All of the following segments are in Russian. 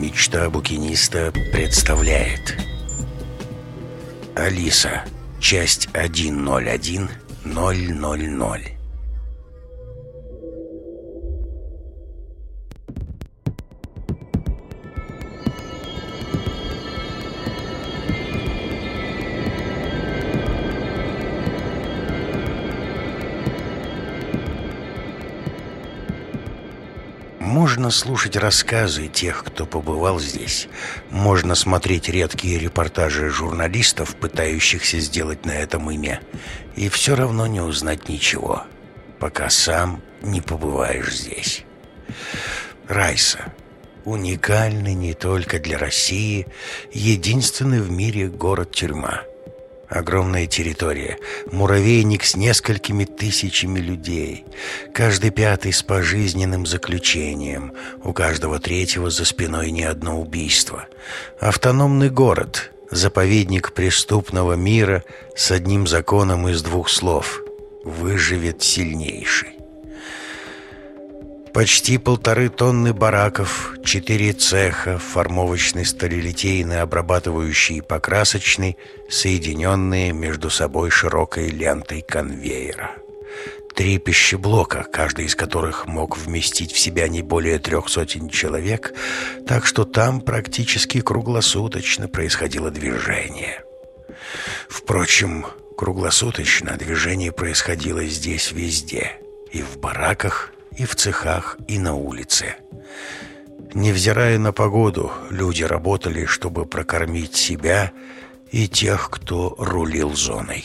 Мечта букиниста представляет. Алиса, часть 101 Можно слушать рассказы тех, кто побывал здесь. Можно смотреть редкие репортажи журналистов, пытающихся сделать на этом имя. И все равно не узнать ничего, пока сам не побываешь здесь. Райса. Уникальный не только для России, единственный в мире город-тюрьма – Огромная территория, муравейник с несколькими тысячами людей. Каждый пятый с пожизненным заключением, у каждого третьего за спиной не одно убийство. Автономный город, заповедник преступного мира с одним законом из двух слов «Выживет сильнейший». Почти полторы тонны бараков, четыре цеха, формовочный, сталелитейный, обрабатывающий и покрасочный, соединенные между собой широкой лентой конвейера. Три пищеблока, каждый из которых мог вместить в себя не более трех сотен человек, так что там практически круглосуточно происходило движение. Впрочем, круглосуточно движение происходило здесь везде, и в бараках, и в цехах, и на улице. Невзирая на погоду, люди работали, чтобы прокормить себя и тех, кто рулил зоной.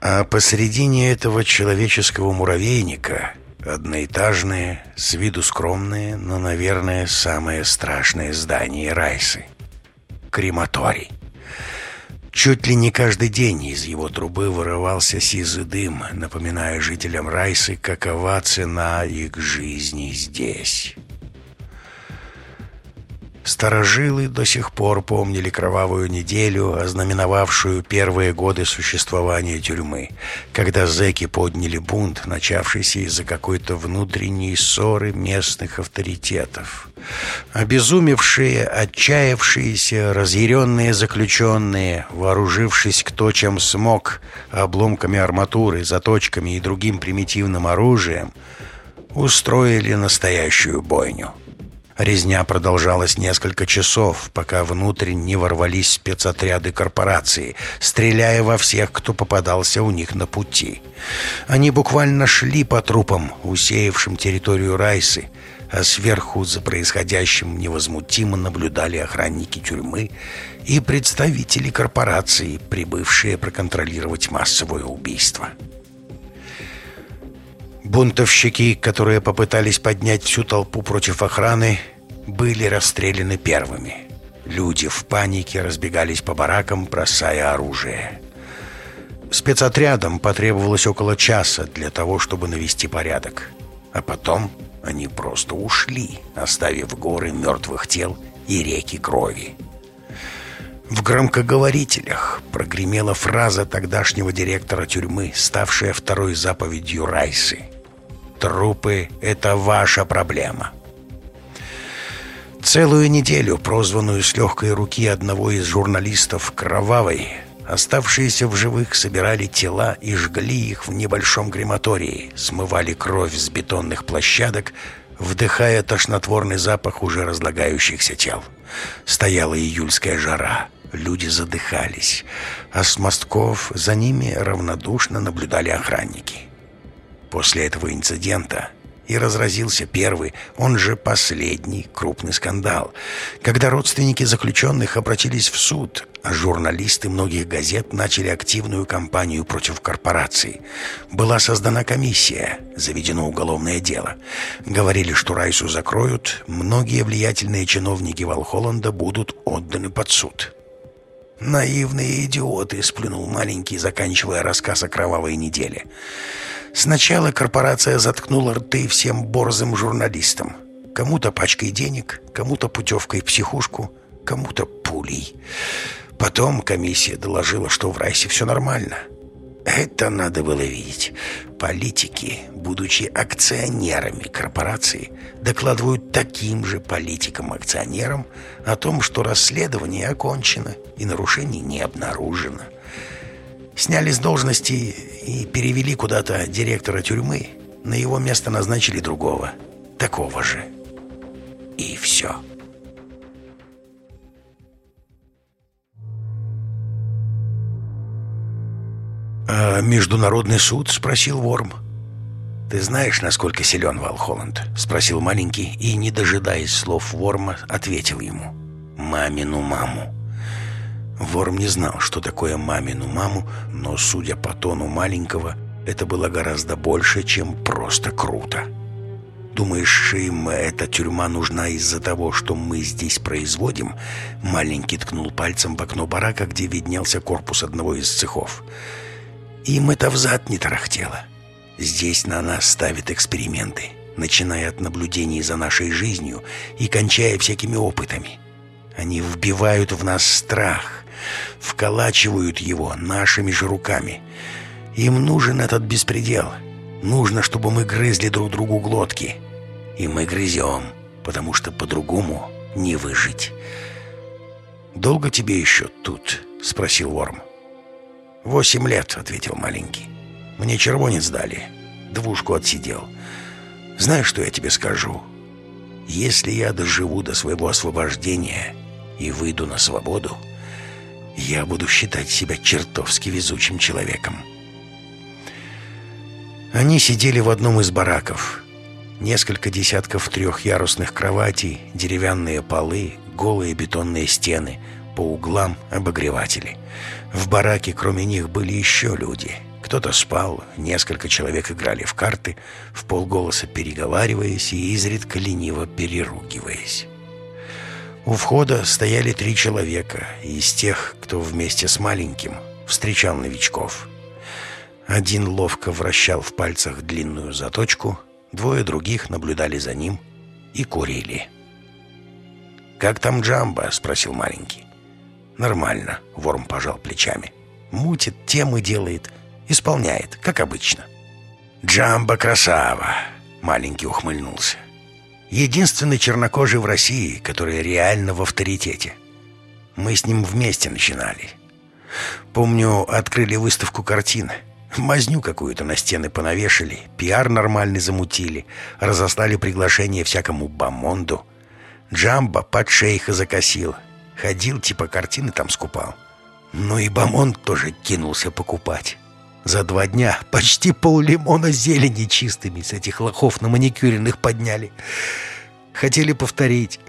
А посредине этого человеческого муравейника одноэтажное, с виду скромное, но, наверное, самое страшное здание Райсы — крематорий. Чуть ли не каждый день из его трубы вырывался сизый дым, напоминая жителям Райсы, какова цена их жизни здесь. Старожилы до сих пор помнили кровавую неделю, ознаменовавшую первые годы существования тюрьмы, когда зэки подняли бунт, начавшийся из-за какой-то внутренней ссоры местных авторитетов. Обезумевшие, отчаявшиеся, разъяренные заключенные, вооружившись кто чем смог, обломками арматуры, заточками и другим примитивным оружием, устроили настоящую бойню. Резня продолжалась несколько часов, пока внутрь не ворвались спецотряды корпорации, стреляя во всех, кто попадался у них на пути. Они буквально шли по трупам, усеявшим территорию Райсы, а сверху за происходящим невозмутимо наблюдали охранники тюрьмы и представители корпорации, прибывшие проконтролировать массовое убийство. Бунтовщики, которые попытались поднять всю толпу против охраны, были расстреляны первыми. Люди в панике разбегались по баракам, бросая оружие. Спецотрядам потребовалось около часа для того, чтобы навести порядок. А потом они просто ушли, оставив горы мертвых тел и реки крови. В громкоговорителях прогремела фраза тогдашнего директора тюрьмы, ставшая второй заповедью Райсы – Трупы — это ваша проблема. Целую неделю, прозванную с легкой руки одного из журналистов «Кровавой», оставшиеся в живых собирали тела и жгли их в небольшом крематории, смывали кровь с бетонных площадок, вдыхая тошнотворный запах уже разлагающихся тел. Стояла июльская жара. Люди задыхались, а с мостков за ними равнодушно наблюдали охранники. После этого инцидента и разразился первый, он же последний крупный скандал, когда родственники заключенных обратились в суд, а журналисты многих газет начали активную кампанию против корпораций. Была создана комиссия, заведено уголовное дело. Говорили, что Райсу закроют, многие влиятельные чиновники Волхолланда будут отданы под суд. «Наивные идиоты», — сплюнул маленький, заканчивая рассказ о кровавой неделе. Сначала корпорация заткнула рты всем борзым журналистам. Кому-то пачкой денег, кому-то путевкой в психушку, кому-то пулей. Потом комиссия доложила, что в Райсе все нормально. Это надо было видеть. Политики, будучи акционерами корпорации, докладывают таким же политикам-акционерам о том, что расследование окончено и нарушений не обнаружено. Сняли с должности и перевели куда-то директора тюрьмы. На его место назначили другого, такого же. И все. «А международный суд?» — спросил Ворм. «Ты знаешь, насколько силен Валхолланд?» — спросил маленький и, не дожидаясь слов Ворма, ответил ему. «Мамину маму». Ворм не знал, что такое мамину маму, но, судя по тону маленького, это было гораздо больше, чем просто круто. «Думаешь, им эта тюрьма нужна из-за того, что мы здесь производим?» Маленький ткнул пальцем в окно барака, где виднелся корпус одного из цехов. Им это взад не тарахтело. Здесь на нас ставят эксперименты, начиная от наблюдений за нашей жизнью и кончая всякими опытами. Они вбивают в нас страх, вколачивают его нашими же руками. Им нужен этот беспредел. Нужно, чтобы мы грызли друг другу глотки. И мы грызем, потому что по-другому не выжить. «Долго тебе еще тут?» — спросил Ворм. «Восемь лет», — ответил маленький. «Мне червонец дали. Двушку отсидел. Знаешь, что я тебе скажу? Если я доживу до своего освобождения и выйду на свободу, я буду считать себя чертовски везучим человеком». Они сидели в одном из бараков. Несколько десятков трехъярусных кроватей, деревянные полы, голые бетонные стены, по углам обогреватели — в бараке кроме них были еще люди. Кто-то спал, несколько человек играли в карты, в полголоса переговариваясь и изредка лениво переругиваясь. У входа стояли три человека из тех, кто вместе с маленьким встречал новичков. Один ловко вращал в пальцах длинную заточку, двое других наблюдали за ним и курили. «Как там Джамба?» — спросил маленький. «Нормально», — Ворм пожал плечами. «Мутит, темы делает, исполняет, как обычно». «Джамбо красава», — маленький ухмыльнулся. «Единственный чернокожий в России, который реально в авторитете. Мы с ним вместе начинали. Помню, открыли выставку картин. Мазню какую-то на стены понавешали, пиар нормальный замутили, разослали приглашение всякому бомонду. Джамбо под шейха закосил, Ходил, типа картины там скупал. Ну и Бамон тоже кинулся покупать. За два дня почти пол лимона зелени чистыми с этих лохов на маникюренных подняли. Хотели повторить.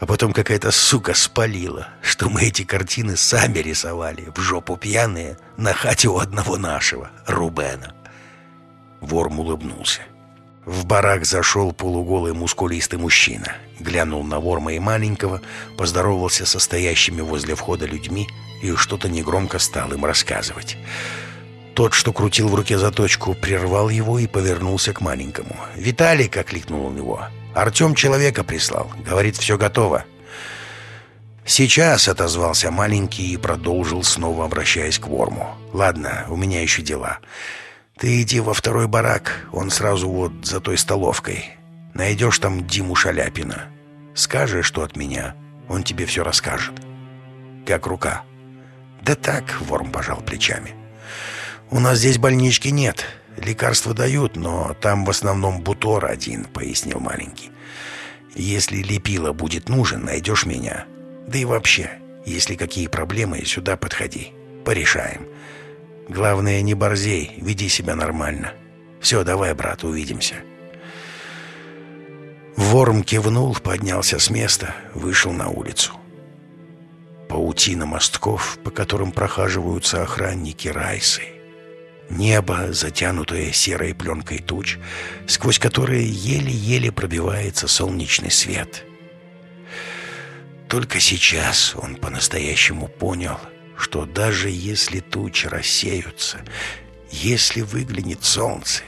А потом какая-то сука спалила, что мы эти картины сами рисовали, в жопу пьяные, на хате у одного нашего, Рубена. Ворм улыбнулся. В барак зашел полуголый мускулистый мужчина. Глянул на Ворма и маленького, поздоровался со стоящими возле входа людьми и что-то негромко стал им рассказывать. Тот, что крутил в руке заточку, прервал его и повернулся к маленькому. «Виталик!» — окликнул он его. «Артем человека прислал. Говорит, все готово». «Сейчас», — отозвался маленький и продолжил, снова обращаясь к Ворму. «Ладно, у меня еще дела. Ты иди во второй барак, он сразу вот за той столовкой. Найдешь там Диму Шаляпина. Скажи, что от меня, он тебе все расскажет. Как рука. Да так, Ворм пожал плечами. У нас здесь больнички нет. Лекарства дают, но там в основном бутор один, пояснил маленький. Если лепила будет нужен, найдешь меня. Да и вообще, если какие проблемы, сюда подходи. Порешаем. Главное, не борзей, веди себя нормально. Все, давай, брат, увидимся». Ворм кивнул, поднялся с места, вышел на улицу. Паутина мостков, по которым прохаживаются охранники Райсы. Небо, затянутое серой пленкой туч, сквозь которые еле-еле пробивается солнечный свет. Только сейчас он по-настоящему понял — что даже если тучи рассеются, если выглянет солнце,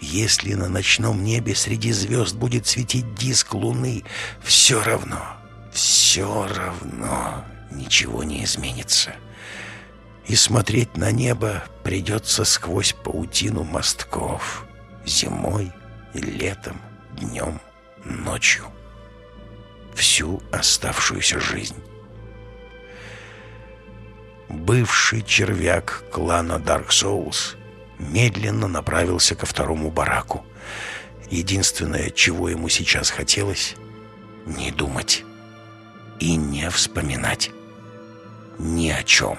если на ночном небе среди звезд будет светить диск луны, все равно, все равно ничего не изменится. И смотреть на небо придется сквозь паутину мостков. Зимой летом, днем, ночью. Всю оставшуюся жизнь. Бывший червяк клана Dark Souls медленно направился ко второму бараку. Единственное, чего ему сейчас хотелось — не думать и не вспоминать ни о чем.